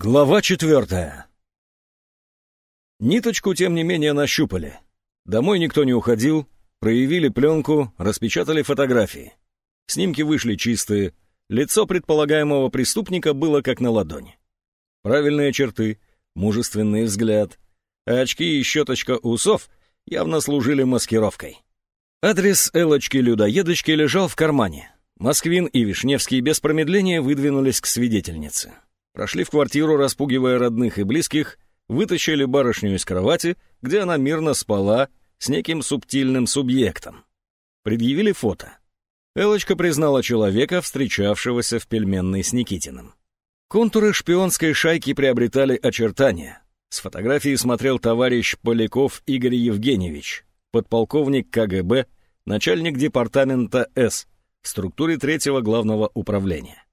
Глава четвертая. Ниточку, тем не менее, нащупали. Домой никто не уходил, проявили пленку, распечатали фотографии. Снимки вышли чистые, лицо предполагаемого преступника было как на ладони. Правильные черты, мужественный взгляд, а очки и щеточка усов явно служили маскировкой. Адрес Элочки-людоедочки лежал в кармане. Москвин и Вишневский без промедления выдвинулись к свидетельнице. Прошли в квартиру, распугивая родных и близких, вытащили барышню из кровати, где она мирно спала с неким субтильным субъектом. Предъявили фото. Элочка признала человека, встречавшегося в пельменной с Никитиным. Контуры шпионской шайки приобретали очертания. С фотографии смотрел товарищ Поляков Игорь Евгеньевич, подполковник КГБ, начальник департамента С в структуре третьего главного управления.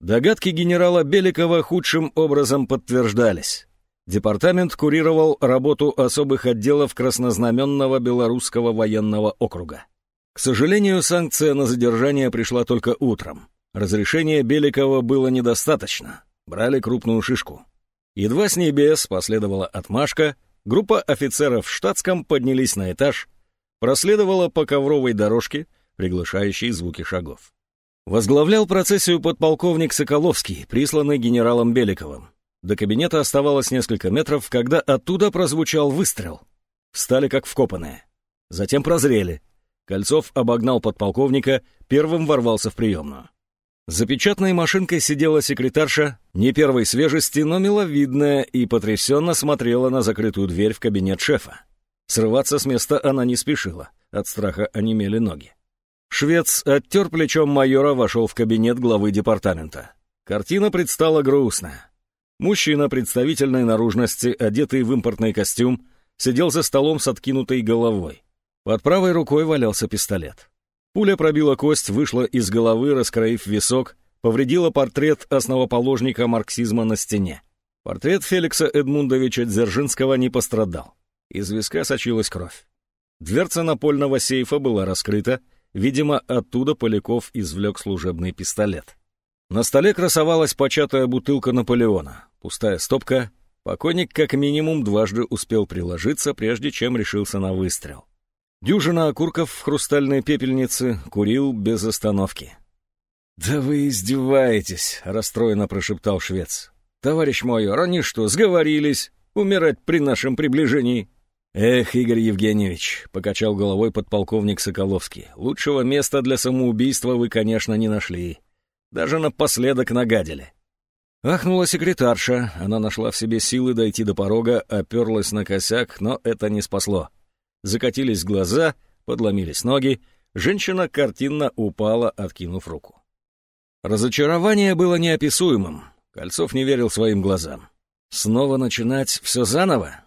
Догадки генерала Беликова худшим образом подтверждались. Департамент курировал работу особых отделов Краснознаменного Белорусского военного округа. К сожалению, санкция на задержание пришла только утром. Разрешения Беликова было недостаточно. Брали крупную шишку. Едва с небес последовала отмашка, группа офицеров в штатском поднялись на этаж, проследовала по ковровой дорожке, приглашающей звуки шагов. Возглавлял процессию подполковник Соколовский, присланный генералом Беликовым. До кабинета оставалось несколько метров, когда оттуда прозвучал выстрел. Встали как вкопанные. Затем прозрели. Кольцов обогнал подполковника, первым ворвался в приемную. За печатной машинкой сидела секретарша, не первой свежести, но миловидная, и потрясенно смотрела на закрытую дверь в кабинет шефа. Срываться с места она не спешила, от страха онемели ноги. Швец оттер плечом майора, вошел в кабинет главы департамента. Картина предстала грустная. Мужчина представительной наружности, одетый в импортный костюм, сидел за столом с откинутой головой. Под правой рукой валялся пистолет. Пуля пробила кость, вышла из головы, раскроив висок, повредила портрет основоположника марксизма на стене. Портрет Феликса Эдмундовича Дзержинского не пострадал. Из виска сочилась кровь. Дверца напольного сейфа была раскрыта, Видимо, оттуда Поляков извлек служебный пистолет. На столе красовалась початая бутылка Наполеона, пустая стопка. Покойник как минимум дважды успел приложиться, прежде чем решился на выстрел. Дюжина окурков в хрустальной пепельнице курил без остановки. «Да вы издеваетесь!» — расстроенно прошептал швец. «Товарищ майор, они что, сговорились умирать при нашем приближении?» «Эх, Игорь Евгеньевич», — покачал головой подполковник Соколовский, «лучшего места для самоубийства вы, конечно, не нашли. Даже напоследок нагадили». Ахнула секретарша, она нашла в себе силы дойти до порога, оперлась на косяк, но это не спасло. Закатились глаза, подломились ноги, женщина картинно упала, откинув руку. Разочарование было неописуемым, Кольцов не верил своим глазам. Снова начинать все заново?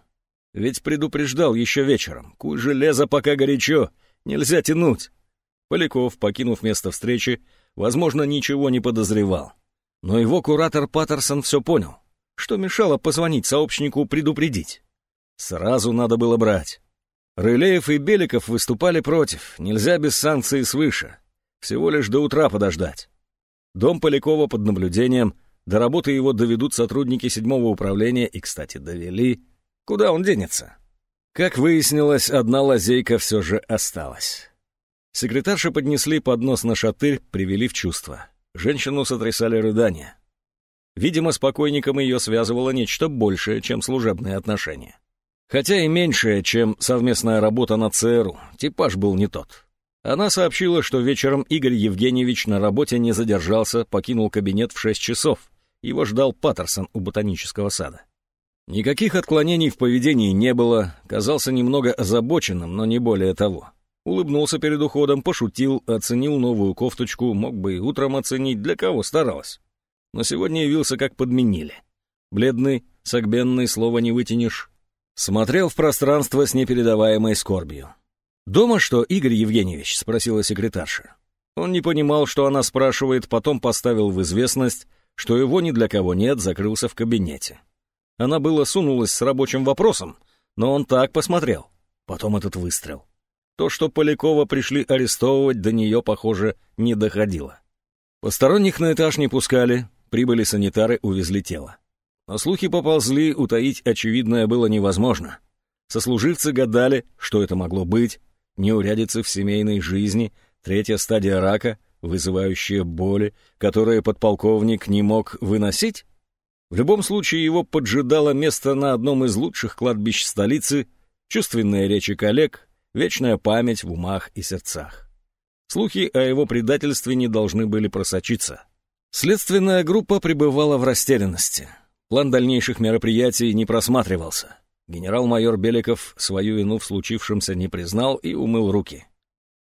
Ведь предупреждал еще вечером. Куй железо пока горячо, нельзя тянуть. Поляков, покинув место встречи, возможно, ничего не подозревал. Но его куратор Паттерсон все понял. Что мешало позвонить сообщнику предупредить? Сразу надо было брать. Рылеев и Беликов выступали против, нельзя без санкций свыше. Всего лишь до утра подождать. Дом Полякова под наблюдением, до работы его доведут сотрудники седьмого управления и, кстати, довели — Куда он денется? Как выяснилось, одна лазейка все же осталась. Секретарши поднесли поднос на шатырь, привели в чувство. Женщину сотрясали рыдания. Видимо, с покойником ее связывало нечто большее, чем служебные отношения. Хотя и меньшее, чем совместная работа на ЦРУ. Типаж был не тот. Она сообщила, что вечером Игорь Евгеньевич на работе не задержался, покинул кабинет в 6 часов. Его ждал Паттерсон у ботанического сада. Никаких отклонений в поведении не было, казался немного озабоченным, но не более того. Улыбнулся перед уходом, пошутил, оценил новую кофточку, мог бы и утром оценить, для кого старалась. Но сегодня явился как подменили. Бледный, согбенный, слова не вытянешь. Смотрел в пространство с непередаваемой скорбью. «Дома что, Игорь Евгеньевич?» — спросила секретарша. Он не понимал, что она спрашивает, потом поставил в известность, что его ни для кого нет, закрылся в кабинете. Она было сунулась с рабочим вопросом, но он так посмотрел. Потом этот выстрел. То, что Полякова пришли арестовывать, до нее, похоже, не доходило. Посторонних на этаж не пускали, прибыли санитары, увезли тело. Но слухи поползли, утаить очевидное было невозможно. Сослуживцы гадали, что это могло быть, неурядицы в семейной жизни, третья стадия рака, вызывающая боли, которые подполковник не мог выносить? В любом случае его поджидало место на одном из лучших кладбищ столицы, чувственные речи коллег, вечная память в умах и сердцах. Слухи о его предательстве не должны были просочиться. Следственная группа пребывала в растерянности. План дальнейших мероприятий не просматривался. Генерал-майор Беликов свою вину в случившемся не признал и умыл руки.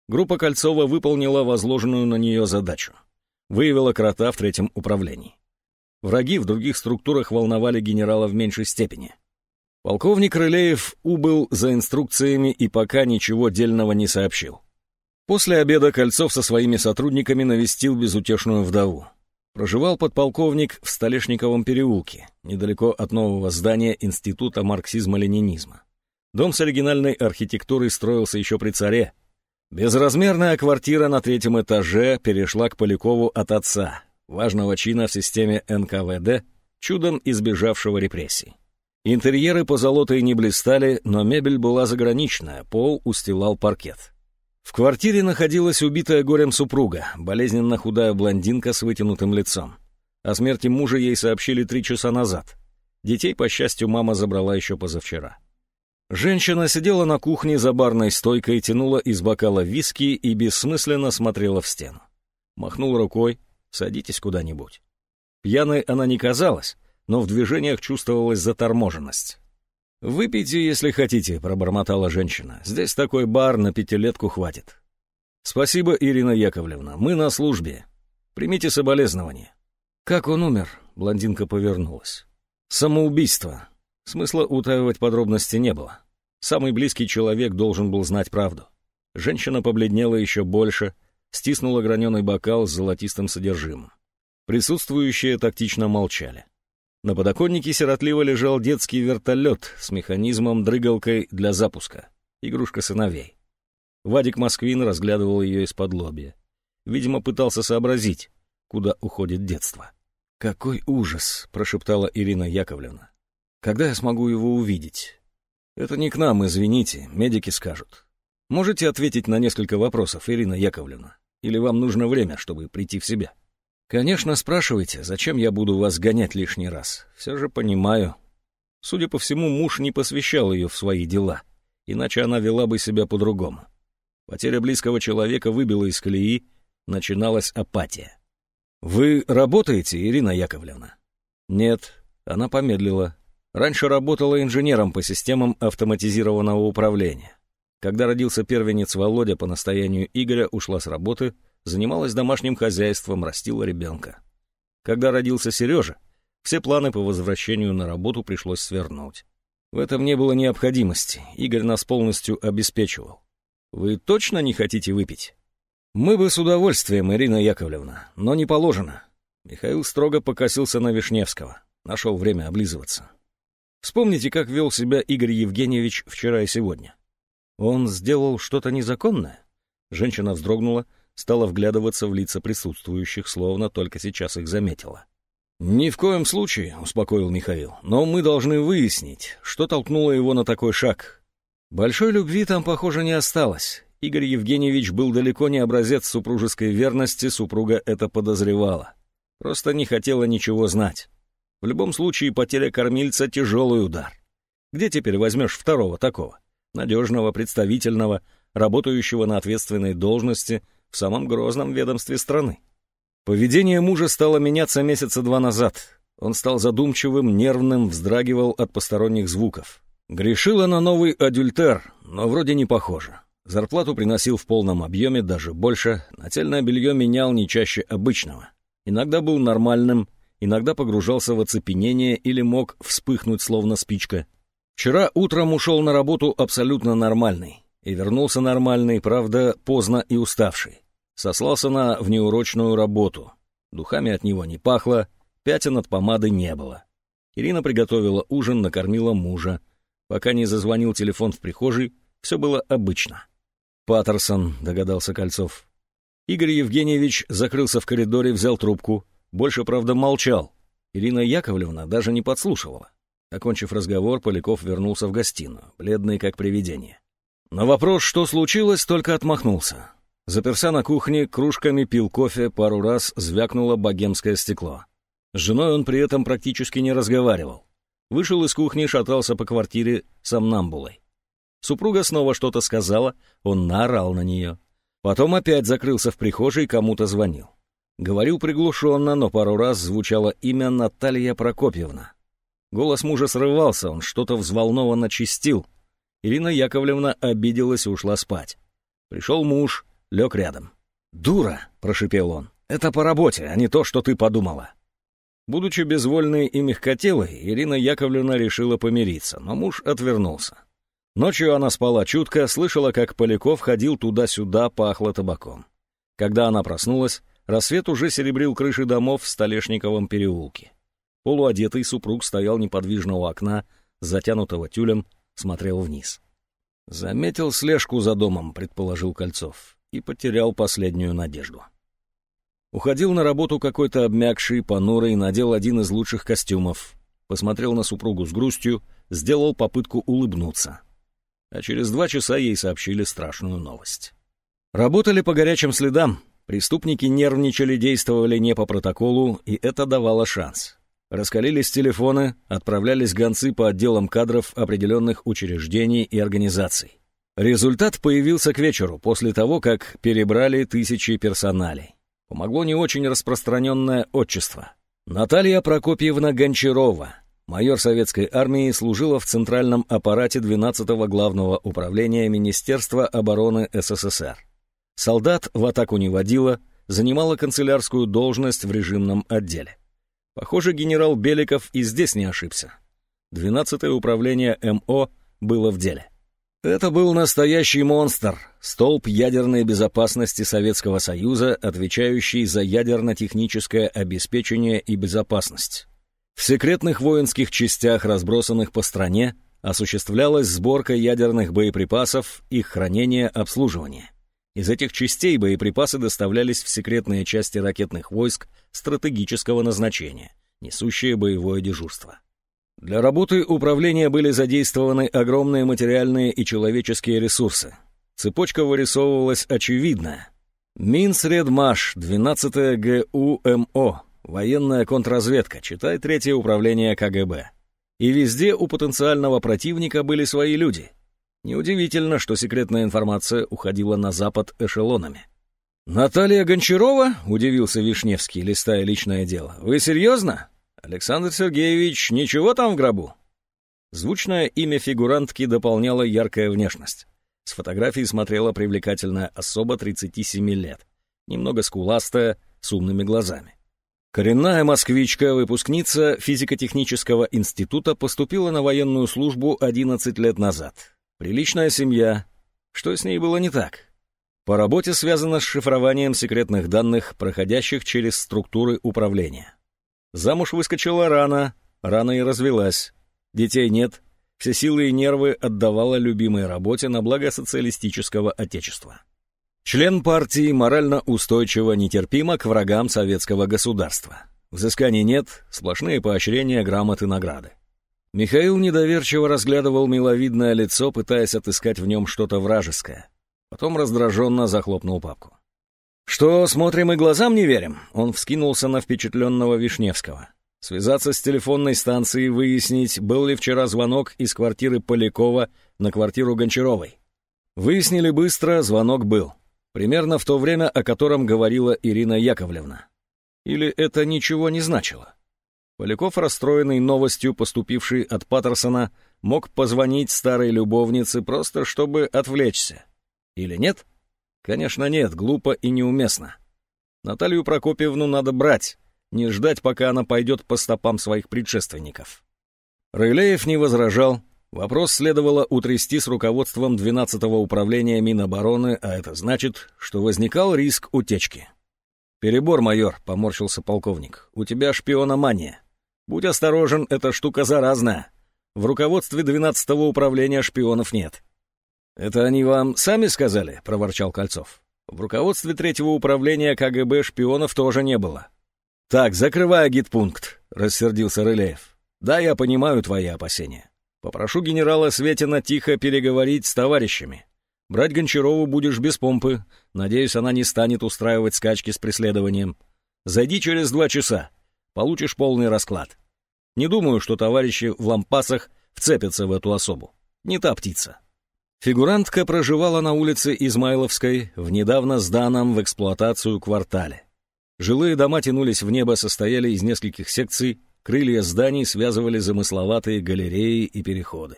Группа Кольцова выполнила возложенную на нее задачу. Выявила крота в третьем управлении. Враги в других структурах волновали генерала в меньшей степени. Полковник Рылеев убыл за инструкциями и пока ничего дельного не сообщил. После обеда Кольцов со своими сотрудниками навестил безутешную вдову. Проживал подполковник в Столешниковом переулке, недалеко от нового здания Института марксизма-ленинизма. Дом с оригинальной архитектурой строился еще при царе. Безразмерная квартира на третьем этаже перешла к Полякову от отца, важного чина в системе НКВД, чудом избежавшего репрессий. Интерьеры позолотой не блистали, но мебель была заграничная, пол устилал паркет. В квартире находилась убитая горем супруга, болезненно худая блондинка с вытянутым лицом. О смерти мужа ей сообщили три часа назад. Детей, по счастью, мама забрала еще позавчера. Женщина сидела на кухне за барной стойкой, тянула из бокала виски и бессмысленно смотрела в стену. Махнул рукой «Садитесь куда-нибудь». Пьяной она не казалась, но в движениях чувствовалась заторможенность. «Выпейте, если хотите», — пробормотала женщина. «Здесь такой бар на пятилетку хватит». «Спасибо, Ирина Яковлевна, мы на службе. Примите соболезнования». «Как он умер?» — блондинка повернулась. «Самоубийство. Смысла утаивать подробности не было. Самый близкий человек должен был знать правду». Женщина побледнела еще больше, стиснула граненый бокал с золотистым содержимым. Присутствующие тактично молчали. На подоконнике сиротливо лежал детский вертолет с механизмом-дрыгалкой для запуска. Игрушка сыновей. Вадик Москвин разглядывал ее из-под лобья. Видимо, пытался сообразить, куда уходит детство. «Какой ужас!» — прошептала Ирина Яковлевна. «Когда я смогу его увидеть?» «Это не к нам, извините, медики скажут. Можете ответить на несколько вопросов, Ирина Яковлевна? Или вам нужно время, чтобы прийти в себя?» «Конечно, спрашивайте, зачем я буду вас гонять лишний раз. Все же понимаю. Судя по всему, муж не посвящал ее в свои дела, иначе она вела бы себя по-другому. Потеря близкого человека выбила из колеи, начиналась апатия. «Вы работаете, Ирина Яковлевна?» «Нет», — она помедлила. «Раньше работала инженером по системам автоматизированного управления. Когда родился первенец Володя по настоянию Игоря, ушла с работы — занималась домашним хозяйством, растила ребенка. Когда родился Сережа, все планы по возвращению на работу пришлось свернуть. В этом не было необходимости, Игорь нас полностью обеспечивал. Вы точно не хотите выпить? Мы бы с удовольствием, Ирина Яковлевна, но не положено. Михаил строго покосился на Вишневского, нашел время облизываться. Вспомните, как вел себя Игорь Евгеньевич вчера и сегодня. Он сделал что-то незаконное? Женщина вздрогнула, стала вглядываться в лица присутствующих, словно только сейчас их заметила. «Ни в коем случае», — успокоил Михаил, — «но мы должны выяснить, что толкнуло его на такой шаг. Большой любви там, похоже, не осталось. Игорь Евгеньевич был далеко не образец супружеской верности, супруга это подозревала. Просто не хотела ничего знать. В любом случае, потеря кормильца — тяжелый удар. Где теперь возьмешь второго такого? Надежного, представительного, работающего на ответственной должности — в самом грозном ведомстве страны. Поведение мужа стало меняться месяца два назад. Он стал задумчивым, нервным, вздрагивал от посторонних звуков. Грешила на новый адюльтер, но вроде не похоже. Зарплату приносил в полном объеме, даже больше, нательное белье менял не чаще обычного. Иногда был нормальным, иногда погружался в оцепенение или мог вспыхнуть словно спичка. Вчера утром ушел на работу абсолютно нормальный. И вернулся нормальный, правда, поздно и уставший. Сослался на внеурочную работу. Духами от него не пахло, пятен от помады не было. Ирина приготовила ужин, накормила мужа. Пока не зазвонил телефон в прихожей, все было обычно. «Паттерсон», — догадался Кольцов. Игорь Евгеньевич закрылся в коридоре, взял трубку. Больше, правда, молчал. Ирина Яковлевна даже не подслушивала. Окончив разговор, Поляков вернулся в гостиную, бледный как привидение. На вопрос, что случилось, только отмахнулся. Заперся на кухне, кружками пил кофе, пару раз звякнуло богемское стекло. С женой он при этом практически не разговаривал. Вышел из кухни, шатался по квартире сомнамбулой. Супруга снова что-то сказала, он наорал на нее. Потом опять закрылся в прихожей, кому-то звонил. Говорил приглушенно, но пару раз звучало имя Наталья Прокопьевна. Голос мужа срывался, он что-то взволнованно чистил. Ирина Яковлевна обиделась и ушла спать. Пришел муж, лег рядом. «Дура!» — прошипел он. «Это по работе, а не то, что ты подумала». Будучи безвольной и мягкотелой, Ирина Яковлевна решила помириться, но муж отвернулся. Ночью она спала чутко, слышала, как Поляков ходил туда-сюда, пахло табаком. Когда она проснулась, рассвет уже серебрил крыши домов в Столешниковом переулке. Полуодетый супруг стоял неподвижно у окна, затянутого тюлем, смотрел вниз. «Заметил слежку за домом», — предположил Кольцов, и потерял последнюю надежду. Уходил на работу какой-то обмякший, понурый, надел один из лучших костюмов, посмотрел на супругу с грустью, сделал попытку улыбнуться. А через два часа ей сообщили страшную новость. Работали по горячим следам, преступники нервничали, действовали не по протоколу, и это давало шанс. Раскалились телефоны, отправлялись гонцы по отделам кадров определенных учреждений и организаций. Результат появился к вечеру, после того, как перебрали тысячи персоналей. Помогло не очень распространенное отчество. Наталья Прокопьевна Гончарова, майор советской армии, служила в центральном аппарате 12-го главного управления Министерства обороны СССР. Солдат в атаку не водила, занимала канцелярскую должность в режимном отделе. Похоже, генерал Беликов и здесь не ошибся. 12-е управление МО было в деле. Это был настоящий монстр, столб ядерной безопасности Советского Союза, отвечающий за ядерно-техническое обеспечение и безопасность. В секретных воинских частях, разбросанных по стране, осуществлялась сборка ядерных боеприпасов, их хранение, обслуживание. Из этих частей боеприпасы доставлялись в секретные части ракетных войск стратегического назначения, несущие боевое дежурство. Для работы управления были задействованы огромные материальные и человеческие ресурсы. Цепочка вырисовывалась очевидно. Минсредмаш, 12 ГУМО, военная контрразведка, читай третье управление КГБ. И везде у потенциального противника были свои люди — Неудивительно, что секретная информация уходила на Запад эшелонами. «Наталья Гончарова?» — удивился Вишневский, листая личное дело. «Вы серьезно? Александр Сергеевич, ничего там в гробу?» Звучное имя фигурантки дополняло яркая внешность. С фотографии смотрела привлекательная особа 37 лет, немного скуластая, с умными глазами. Коренная москвичка, выпускница физико-технического института, поступила на военную службу 11 лет назад. Приличная семья. Что с ней было не так? По работе связано с шифрованием секретных данных, проходящих через структуры управления. Замуж выскочила рано, рано и развелась. Детей нет, все силы и нервы отдавала любимой работе на благо социалистического отечества. Член партии морально устойчиво нетерпимо к врагам советского государства. Взысканий нет, сплошные поощрения, грамоты, награды. Михаил недоверчиво разглядывал миловидное лицо, пытаясь отыскать в нем что-то вражеское. Потом раздраженно захлопнул папку. «Что, смотрим и глазам не верим?» Он вскинулся на впечатленного Вишневского. Связаться с телефонной станцией, выяснить, был ли вчера звонок из квартиры Полякова на квартиру Гончаровой. Выяснили быстро, звонок был. Примерно в то время, о котором говорила Ирина Яковлевна. Или это ничего не значило? Поляков, расстроенный новостью, поступившей от Паттерсона, мог позвонить старой любовнице просто, чтобы отвлечься. Или нет? Конечно, нет, глупо и неуместно. Наталью Прокопьевну надо брать, не ждать, пока она пойдет по стопам своих предшественников. Рылеев не возражал. Вопрос следовало утрясти с руководством 12-го управления Минобороны, а это значит, что возникал риск утечки. «Перебор, майор», — поморщился полковник. «У тебя шпиономания». Будь осторожен, эта штука заразная. В руководстве 12-го управления шпионов нет. «Это они вам сами сказали?» — проворчал Кольцов. «В руководстве третьего управления КГБ шпионов тоже не было». «Так, закрывай агитпункт», — рассердился Рылеев. «Да, я понимаю твои опасения. Попрошу генерала Светина тихо переговорить с товарищами. Брать Гончарову будешь без помпы. Надеюсь, она не станет устраивать скачки с преследованием. Зайди через два часа. Получишь полный расклад. Не думаю, что товарищи в лампасах вцепятся в эту особу. Не та птица. Фигурантка проживала на улице Измайловской в недавно сданном в эксплуатацию квартале. Жилые дома тянулись в небо, состояли из нескольких секций, крылья зданий связывали замысловатые галереи и переходы.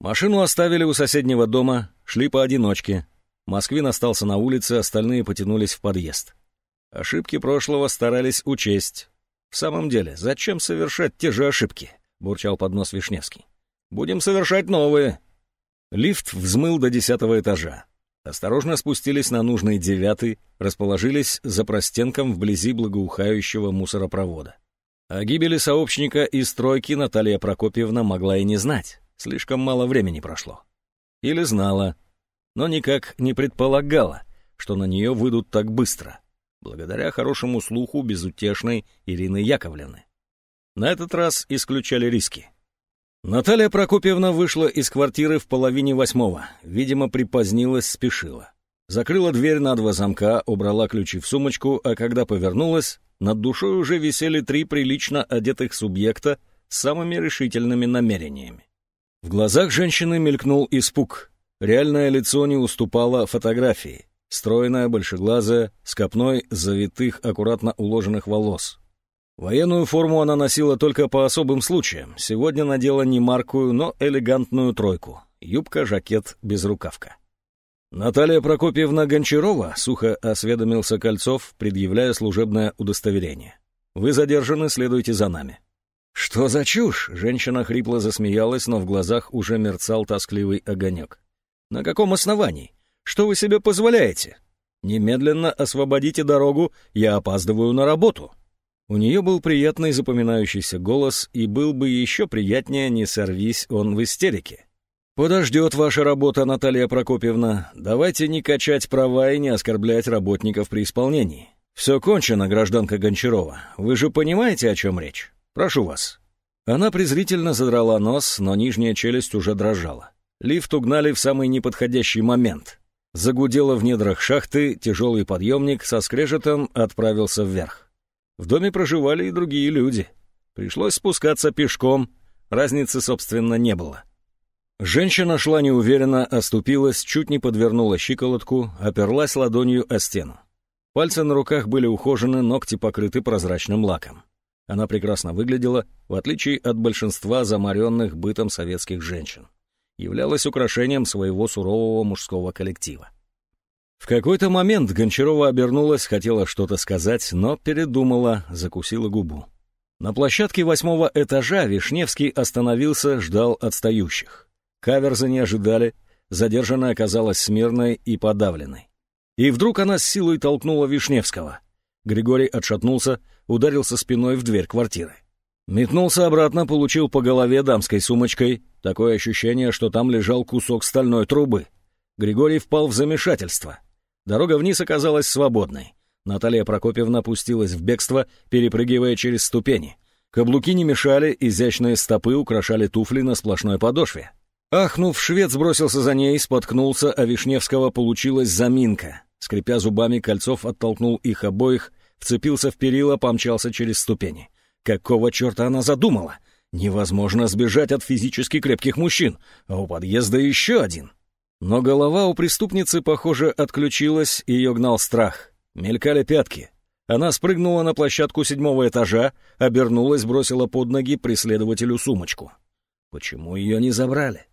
Машину оставили у соседнего дома, шли поодиночке. Москвин остался на улице, остальные потянулись в подъезд. Ошибки прошлого старались учесть. В самом деле, зачем совершать те же ошибки? Бурчал под нос Вишневский. Будем совершать новые. Лифт взмыл до десятого этажа. Осторожно спустились на нужный девятый, расположились за простенком вблизи благоухающего мусоропровода. О гибели сообщника из стройки Наталья Прокопьевна могла и не знать. Слишком мало времени прошло. Или знала, но никак не предполагала, что на нее выйдут так быстро, благодаря хорошему слуху безутешной Ирины Яковлевны. На этот раз исключали риски. Наталья Прокопьевна вышла из квартиры в половине восьмого, видимо, припозднилась, спешила. Закрыла дверь на два замка, убрала ключи в сумочку, а когда повернулась, над душой уже висели три прилично одетых субъекта с самыми решительными намерениями. В глазах женщины мелькнул испуг. Реальное лицо не уступало фотографии. Стройная, большеглазая, с копной завитых, аккуратно уложенных волос. Военную форму она носила только по особым случаям. Сегодня надела не маркую, но элегантную тройку. Юбка, жакет, безрукавка. «Наталья Прокопьевна Гончарова», — сухо осведомился Кольцов, предъявляя служебное удостоверение. «Вы задержаны, следуйте за нами». «Что за чушь?» — женщина хрипло засмеялась, но в глазах уже мерцал тоскливый огонек. «На каком основании? Что вы себе позволяете? Немедленно освободите дорогу, я опаздываю на работу». У нее был приятный запоминающийся голос, и был бы еще приятнее, не сорвись он в истерике. «Подождет ваша работа, Наталья Прокопьевна. Давайте не качать права и не оскорблять работников при исполнении. Все кончено, гражданка Гончарова. Вы же понимаете, о чем речь? Прошу вас». Она презрительно задрала нос, но нижняя челюсть уже дрожала. Лифт угнали в самый неподходящий момент. Загудело в недрах шахты, тяжелый подъемник со скрежетом отправился вверх. В доме проживали и другие люди. Пришлось спускаться пешком, разницы, собственно, не было. Женщина шла неуверенно, оступилась, чуть не подвернула щиколотку, оперлась ладонью о стену. Пальцы на руках были ухожены, ногти покрыты прозрачным лаком. Она прекрасно выглядела, в отличие от большинства замаренных бытом советских женщин. Являлась украшением своего сурового мужского коллектива. В какой-то момент Гончарова обернулась, хотела что-то сказать, но передумала, закусила губу. На площадке восьмого этажа Вишневский остановился, ждал отстающих. Каверзы не ожидали, задержанная оказалась смирной и подавленной. И вдруг она с силой толкнула Вишневского. Григорий отшатнулся, ударился спиной в дверь квартиры. Метнулся обратно, получил по голове дамской сумочкой. Такое ощущение, что там лежал кусок стальной трубы. Григорий впал в замешательство. Дорога вниз оказалась свободной. Наталья Прокопьевна опустилась в бегство, перепрыгивая через ступени. Каблуки не мешали, изящные стопы украшали туфли на сплошной подошве. Ахнув, швед сбросился за ней, споткнулся, а Вишневского получилась заминка. Скрипя зубами, Кольцов оттолкнул их обоих, вцепился в перила, помчался через ступени. Какого черта она задумала? Невозможно сбежать от физически крепких мужчин, а у подъезда еще один. Но голова у преступницы, похоже, отключилась, и ее гнал страх. Мелькали пятки. Она спрыгнула на площадку седьмого этажа, обернулась, бросила под ноги преследователю сумочку. Почему ее не забрали?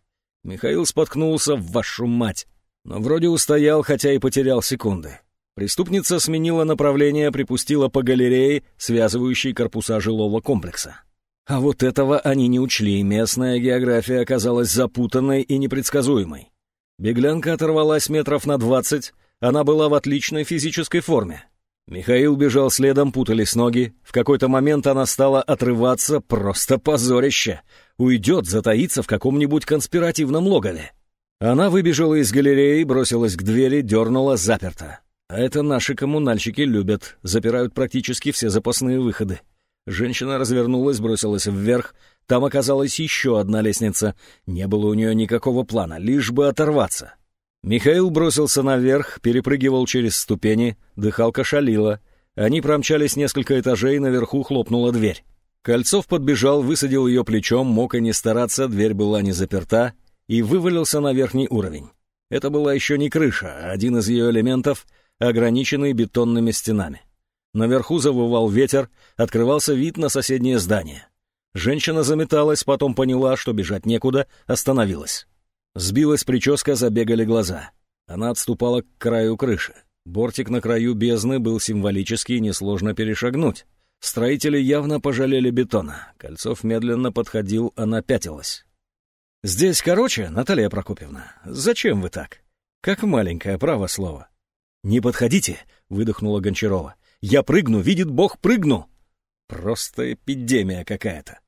Михаил споткнулся в вашу мать, но вроде устоял, хотя и потерял секунды. Преступница сменила направление, припустила по галерее, связывающей корпуса жилого комплекса. А вот этого они не учли, местная география оказалась запутанной и непредсказуемой. Беглянка оторвалась метров на двадцать, она была в отличной физической форме. Михаил бежал следом, путались ноги. В какой-то момент она стала отрываться, просто позорище. Уйдет, затаится в каком-нибудь конспиративном логове. Она выбежала из галереи, бросилась к двери, дернула, заперта. А это наши коммунальщики любят, запирают практически все запасные выходы. Женщина развернулась, бросилась вверх. Там оказалась еще одна лестница. Не было у нее никакого плана, лишь бы оторваться. Михаил бросился наверх, перепрыгивал через ступени, дыхалка шалила. Они промчались несколько этажей, наверху хлопнула дверь. Кольцов подбежал, высадил ее плечом, мог и не стараться, дверь была не заперта, и вывалился на верхний уровень. Это была еще не крыша, а один из ее элементов, ограниченный бетонными стенами. Наверху завывал ветер, открывался вид на соседнее здание. Женщина заметалась, потом поняла, что бежать некуда, остановилась. Сбилась прическа, забегали глаза. Она отступала к краю крыши. Бортик на краю бездны был символический, несложно перешагнуть. Строители явно пожалели бетона. Кольцов медленно подходил, она пятилась. «Здесь короче, Наталья Прокопьевна. Зачем вы так? Как маленькое право слово». «Не подходите», — выдохнула Гончарова. «Я прыгну, видит Бог, прыгну!» Просто эпидемия какая-то.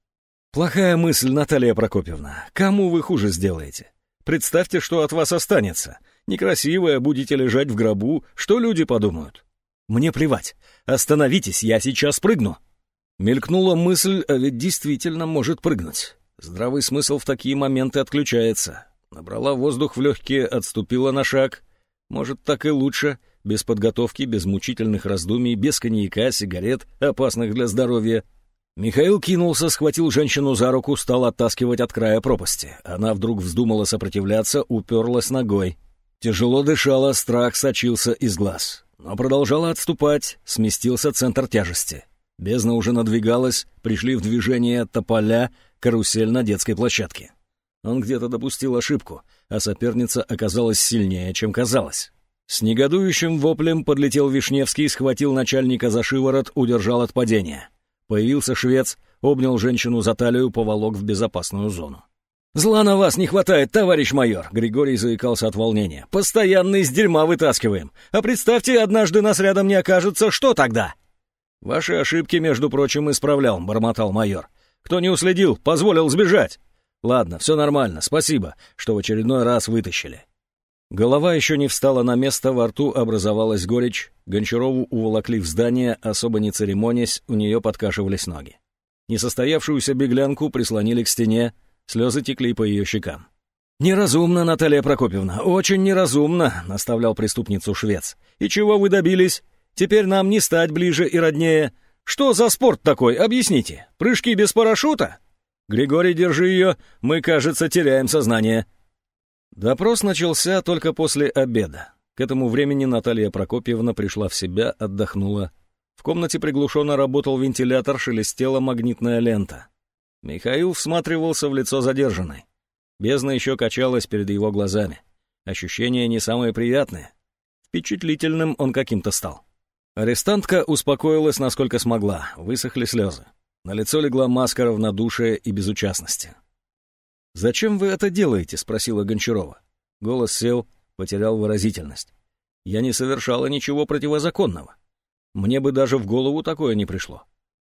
Плохая мысль, Наталья Прокопьевна. Кому вы хуже сделаете? Представьте, что от вас останется. Некрасивая, будете лежать в гробу, что люди подумают? Мне плевать. Остановитесь, я сейчас прыгну. Мелькнула мысль, а ведь действительно может прыгнуть. Здравый смысл в такие моменты отключается. Набрала воздух в легкие, отступила на шаг. Может, так и лучше, без подготовки, без мучительных раздумий, без коньяка, сигарет, опасных для здоровья. Михаил кинулся, схватил женщину за руку, стал оттаскивать от края пропасти. Она вдруг вздумала сопротивляться, уперлась ногой. Тяжело дышала, страх сочился из глаз. Но продолжала отступать, сместился центр тяжести. Бездна уже надвигалась, пришли в движение тополя, карусель на детской площадке. Он где-то допустил ошибку, а соперница оказалась сильнее, чем казалось. С негодующим воплем подлетел Вишневский, схватил начальника за шиворот, удержал от падения. Появился швец, обнял женщину за талию, поволок в безопасную зону. «Зла на вас не хватает, товарищ майор!» Григорий заикался от волнения. «Постоянно из дерьма вытаскиваем. А представьте, однажды нас рядом не окажется, что тогда?» «Ваши ошибки, между прочим, исправлял», — бормотал майор. «Кто не уследил, позволил сбежать». «Ладно, все нормально, спасибо, что в очередной раз вытащили». Голова еще не встала на место, во рту образовалась горечь. Гончарову уволокли в здание, особо не церемонясь, у нее подкашивались ноги. Несостоявшуюся беглянку прислонили к стене, слезы текли по ее щекам. «Неразумно, Наталья Прокопьевна, очень неразумно», — наставлял преступницу швец. «И чего вы добились? Теперь нам не стать ближе и роднее. Что за спорт такой, объясните? Прыжки без парашюта?» «Григорий, держи ее, мы, кажется, теряем сознание». Допрос начался только после обеда. К этому времени Наталья Прокопьевна пришла в себя, отдохнула. В комнате приглушенно работал вентилятор, шелестела магнитная лента. Михаил всматривался в лицо задержанной. Бездна еще качалась перед его глазами. Ощущения не самые приятные. Впечатлительным он каким-то стал. Арестантка успокоилась, насколько смогла, высохли слезы. На лицо легла маска равнодушия и безучастности. «Зачем вы это делаете?» — спросила Гончарова. Голос сел, потерял выразительность. «Я не совершала ничего противозаконного. Мне бы даже в голову такое не пришло.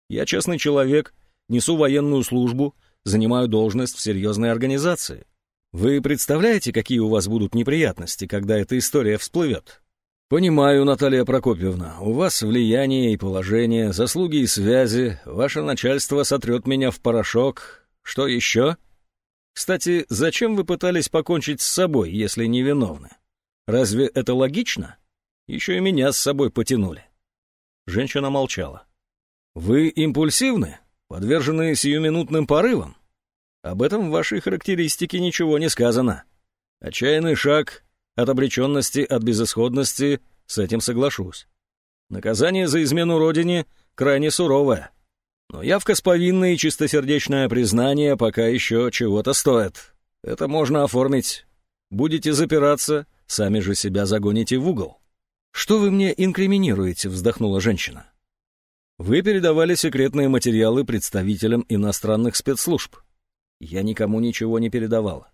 Я честный человек, несу военную службу, занимаю должность в серьезной организации. Вы представляете, какие у вас будут неприятности, когда эта история всплывет?» «Понимаю, Наталья Прокопьевна, у вас влияние и положение, заслуги и связи, ваше начальство сотрет меня в порошок. Что еще?» Кстати, зачем вы пытались покончить с собой, если невиновны? Разве это логично? Еще и меня с собой потянули. Женщина молчала. Вы импульсивны, подвержены сиюминутным порывам? Об этом в вашей характеристике ничего не сказано. Отчаянный шаг от обреченности, от безысходности, с этим соглашусь. Наказание за измену родине крайне суровое. Но явка с повинной и чистосердечное признание пока еще чего-то стоят. Это можно оформить. Будете запираться, сами же себя загоните в угол. «Что вы мне инкриминируете?» — вздохнула женщина. «Вы передавали секретные материалы представителям иностранных спецслужб. Я никому ничего не передавала.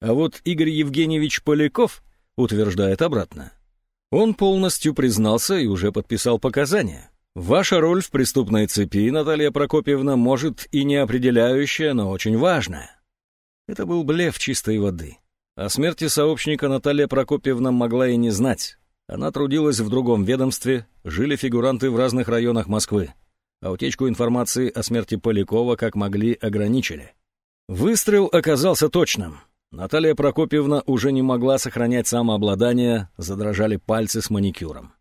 А вот Игорь Евгеньевич Поляков утверждает обратно. Он полностью признался и уже подписал показания. Ваша роль в преступной цепи, Наталья Прокопьевна, может и не определяющая, но очень важная. Это был блеф чистой воды. О смерти сообщника Наталья Прокопьевна могла и не знать. Она трудилась в другом ведомстве, жили фигуранты в разных районах Москвы, а утечку информации о смерти Полякова как могли ограничили. Выстрел оказался точным. Наталья Прокопьевна уже не могла сохранять самообладание, задрожали пальцы с маникюром.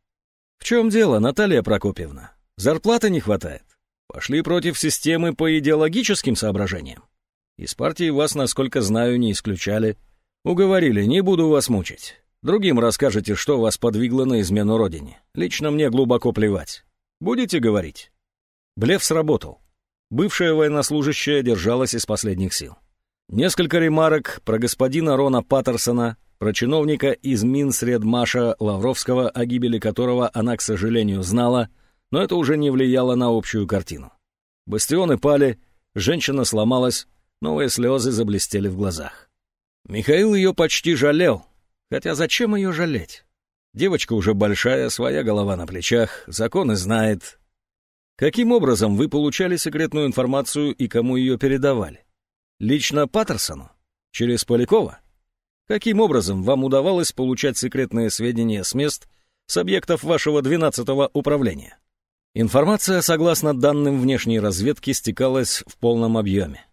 «В чем дело, Наталья Прокопьевна? Зарплаты не хватает? Пошли против системы по идеологическим соображениям? Из партии вас, насколько знаю, не исключали. Уговорили, не буду вас мучить. Другим расскажете, что вас подвигло на измену родине. Лично мне глубоко плевать. Будете говорить?» Блеф сработал. Бывшая военнослужащая держалась из последних сил. Несколько ремарок про господина Рона Паттерсона, про чиновника из Минсредмаша Лавровского, о гибели которого она, к сожалению, знала, но это уже не влияло на общую картину. Бастионы пали, женщина сломалась, новые слезы заблестели в глазах. Михаил ее почти жалел, хотя зачем ее жалеть? Девочка уже большая, своя голова на плечах, законы знает. Каким образом вы получали секретную информацию и кому ее передавали? Лично Паттерсону? Через Полякова? Каким образом вам удавалось получать секретные сведения с мест, с объектов вашего 12-го управления? Информация, согласно данным внешней разведки, стекалась в полном объеме.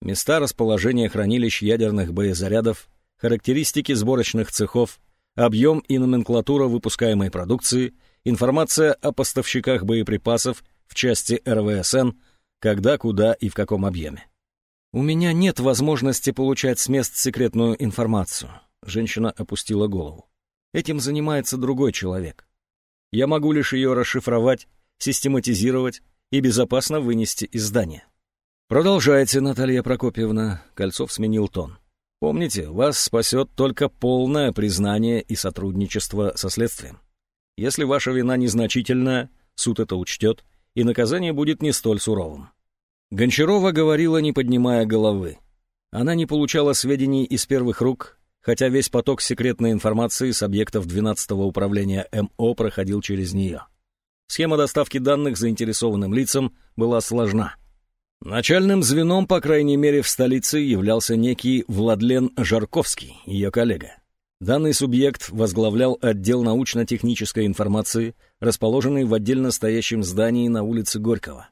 Места расположения хранилищ ядерных боезарядов, характеристики сборочных цехов, объем и номенклатура выпускаемой продукции, информация о поставщиках боеприпасов в части РВСН, когда, куда и в каком объеме. «У меня нет возможности получать с мест секретную информацию», — женщина опустила голову. «Этим занимается другой человек. Я могу лишь ее расшифровать, систематизировать и безопасно вынести из здания». «Продолжайте, Наталья Прокопьевна», — Кольцов сменил тон. «Помните, вас спасет только полное признание и сотрудничество со следствием. Если ваша вина незначительная, суд это учтет, и наказание будет не столь суровым. Гончарова говорила, не поднимая головы. Она не получала сведений из первых рук, хотя весь поток секретной информации с объектов 12-го управления МО проходил через нее. Схема доставки данных заинтересованным лицам была сложна. Начальным звеном, по крайней мере, в столице являлся некий Владлен Жарковский, ее коллега. Данный субъект возглавлял отдел научно-технической информации, расположенный в отдельно стоящем здании на улице Горького.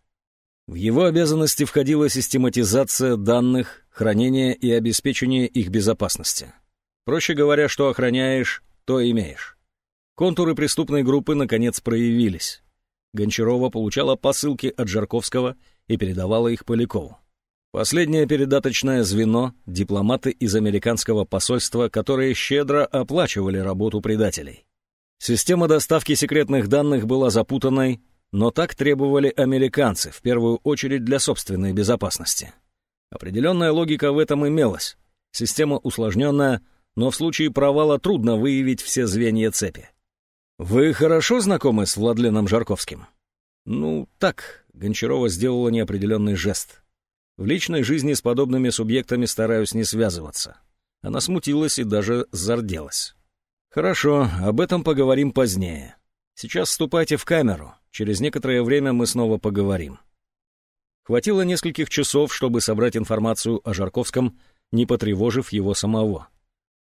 В его обязанности входила систематизация данных, хранение и обеспечение их безопасности. Проще говоря, что охраняешь, то имеешь. Контуры преступной группы, наконец, проявились. Гончарова получала посылки от Жарковского и передавала их Полякову. Последнее передаточное звено — дипломаты из американского посольства, которые щедро оплачивали работу предателей. Система доставки секретных данных была запутанной, но так требовали американцы, в первую очередь для собственной безопасности. Определенная логика в этом имелась. Система усложненная, но в случае провала трудно выявить все звенья цепи. «Вы хорошо знакомы с Владленом Жарковским?» «Ну, так», — Гончарова сделала неопределенный жест. «В личной жизни с подобными субъектами стараюсь не связываться». Она смутилась и даже зарделась. «Хорошо, об этом поговорим позднее. Сейчас ступайте в камеру. Через некоторое время мы снова поговорим. Хватило нескольких часов, чтобы собрать информацию о Жарковском, не потревожив его самого.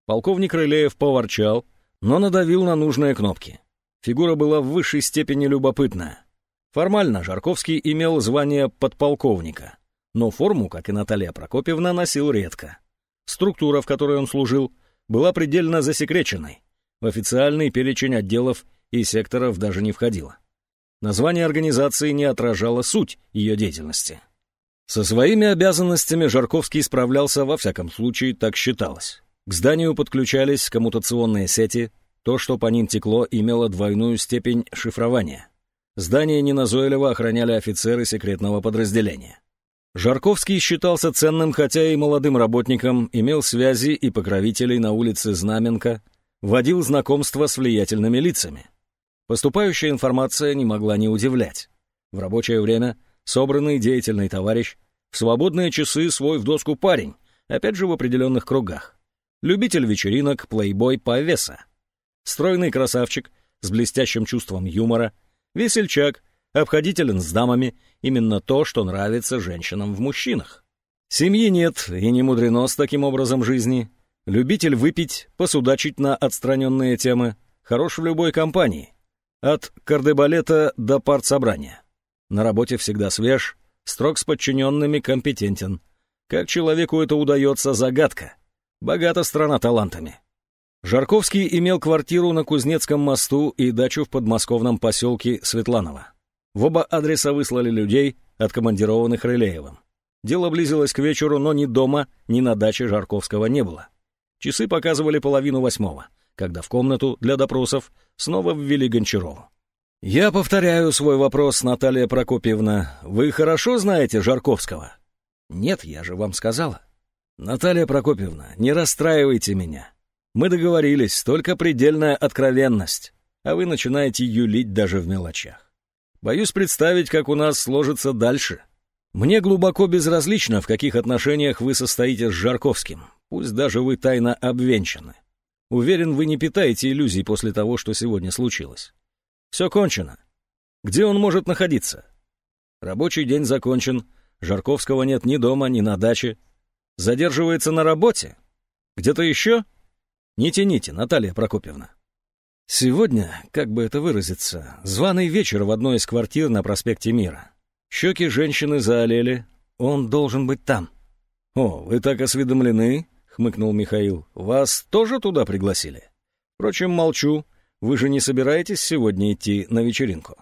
Полковник Рылеев поворчал, но надавил на нужные кнопки. Фигура была в высшей степени любопытная. Формально Жарковский имел звание подполковника, но форму, как и Наталья Прокопьевна, носил редко. Структура, в которой он служил, была предельно засекреченной. В официальный перечень отделов и секторов даже не входила. Название организации не отражало суть ее деятельности. Со своими обязанностями Жарковский справлялся, во всяком случае, так считалось. К зданию подключались коммутационные сети, то, что по ним текло, имело двойную степень шифрования. Здание неназойливо охраняли офицеры секретного подразделения. Жарковский считался ценным, хотя и молодым работником, имел связи и покровителей на улице Знаменка, водил знакомства с влиятельными лицами. Поступающая информация не могла не удивлять. В рабочее время собранный деятельный товарищ, в свободные часы свой в доску парень, опять же в определенных кругах. Любитель вечеринок, плейбой повеса. Стройный красавчик с блестящим чувством юмора, весельчак, обходителен с дамами, именно то, что нравится женщинам в мужчинах. Семьи нет, и не мудрено с таким образом жизни. Любитель выпить, посудачить на отстраненные темы, хорош в любой компании. От кардебалета до партсобрания. На работе всегда свеж, строг с подчиненными, компетентен. Как человеку это удается, загадка. Богата страна талантами. Жарковский имел квартиру на Кузнецком мосту и дачу в подмосковном поселке Светланово. В оба адреса выслали людей, откомандированных Рылеевым. Дело близилось к вечеру, но ни дома, ни на даче Жарковского не было. Часы показывали половину восьмого, когда в комнату для допросов снова ввели Гончарову. «Я повторяю свой вопрос, Наталья Прокопьевна. Вы хорошо знаете Жарковского?» «Нет, я же вам сказала». «Наталья Прокопьевна, не расстраивайте меня. Мы договорились, только предельная откровенность, а вы начинаете юлить даже в мелочах. Боюсь представить, как у нас сложится дальше. Мне глубоко безразлично, в каких отношениях вы состоите с Жарковским, пусть даже вы тайно обвенчаны. Уверен, вы не питаете иллюзий после того, что сегодня случилось. Все кончено. Где он может находиться? Рабочий день закончен, Жарковского нет ни дома, ни на даче. Задерживается на работе? Где-то еще? Не тяните, Наталья Прокопьевна. Сегодня, как бы это выразиться, званый вечер в одной из квартир на проспекте Мира. Щеки женщины заолели, он должен быть там. «О, вы так осведомлены?» — хмыкнул Михаил. «Вас тоже туда пригласили?» «Впрочем, молчу. Вы же не собираетесь сегодня идти на вечеринку?»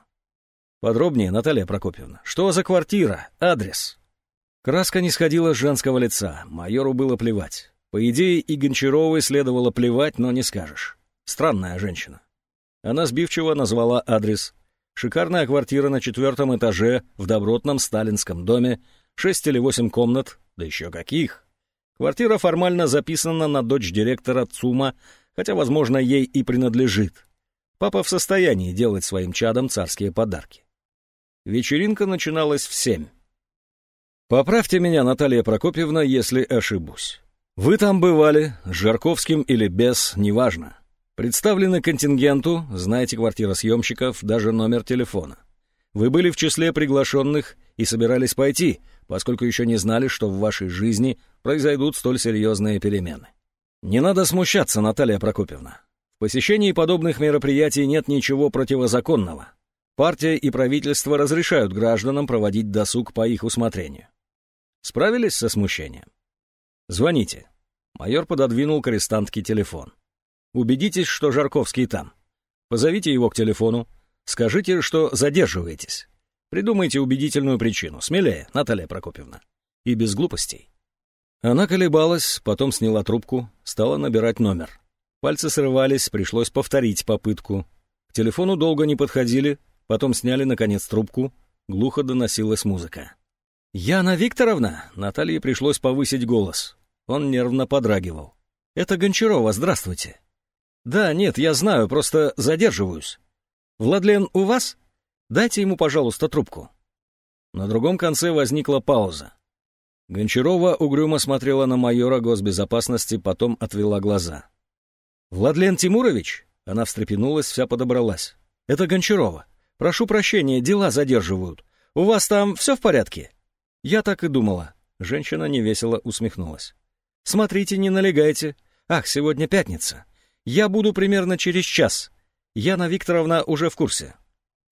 «Подробнее, Наталья Прокопьевна. Что за квартира? Адрес?» Краска не сходила с женского лица. Майору было плевать. По идее, и Гончаровой следовало плевать, но не скажешь. Странная женщина. Она сбивчиво назвала адрес. Шикарная квартира на четвертом этаже в добротном сталинском доме, шесть или восемь комнат, да еще каких. Квартира формально записана на дочь директора ЦУМа, хотя, возможно, ей и принадлежит. Папа в состоянии делать своим чадам царские подарки. Вечеринка начиналась в семь. Поправьте меня, Наталья Прокопьевна, если ошибусь. Вы там бывали, с Жарковским или без, неважно. Представлены контингенту, знаете квартиросъемщиков, даже номер телефона. Вы были в числе приглашенных и собирались пойти, поскольку еще не знали, что в вашей жизни произойдут столь серьезные перемены. Не надо смущаться, Наталья Прокопьевна. В посещении подобных мероприятий нет ничего противозаконного. Партия и правительство разрешают гражданам проводить досуг по их усмотрению. Справились со смущением? Звоните. Майор пододвинул к арестантке телефон. Убедитесь, что Жарковский там. Позовите его к телефону. Скажите, что задерживаетесь. Придумайте убедительную причину. Смелее, Наталья Прокопьевна. И без глупостей. Она колебалась, потом сняла трубку, стала набирать номер. Пальцы срывались, пришлось повторить попытку. К телефону долго не подходили, потом сняли, наконец, трубку. Глухо доносилась музыка. «Яна Викторовна!» Наталье пришлось повысить голос. Он нервно подрагивал. «Это Гончарова, здравствуйте!» «Да, нет, я знаю, просто задерживаюсь. Владлен у вас? Дайте ему, пожалуйста, трубку». На другом конце возникла пауза. Гончарова угрюмо смотрела на майора госбезопасности, потом отвела глаза. «Владлен Тимурович?» Она встрепенулась, вся подобралась. «Это Гончарова. Прошу прощения, дела задерживают. У вас там все в порядке?» «Я так и думала». Женщина невесело усмехнулась. «Смотрите, не налегайте. Ах, сегодня пятница. Я буду примерно через час. Яна Викторовна уже в курсе».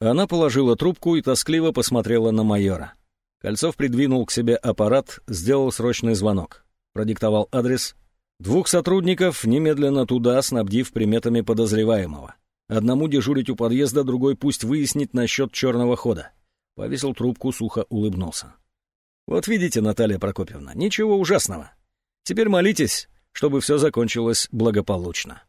Она положила трубку и тоскливо посмотрела на майора. Кольцов придвинул к себе аппарат, сделал срочный звонок. Продиктовал адрес. Двух сотрудников немедленно туда, снабдив приметами подозреваемого. Одному дежурить у подъезда, другой пусть выяснит насчет черного хода. Повесил трубку, сухо улыбнулся. «Вот видите, Наталья Прокопьевна, ничего ужасного. Теперь молитесь, чтобы все закончилось благополучно».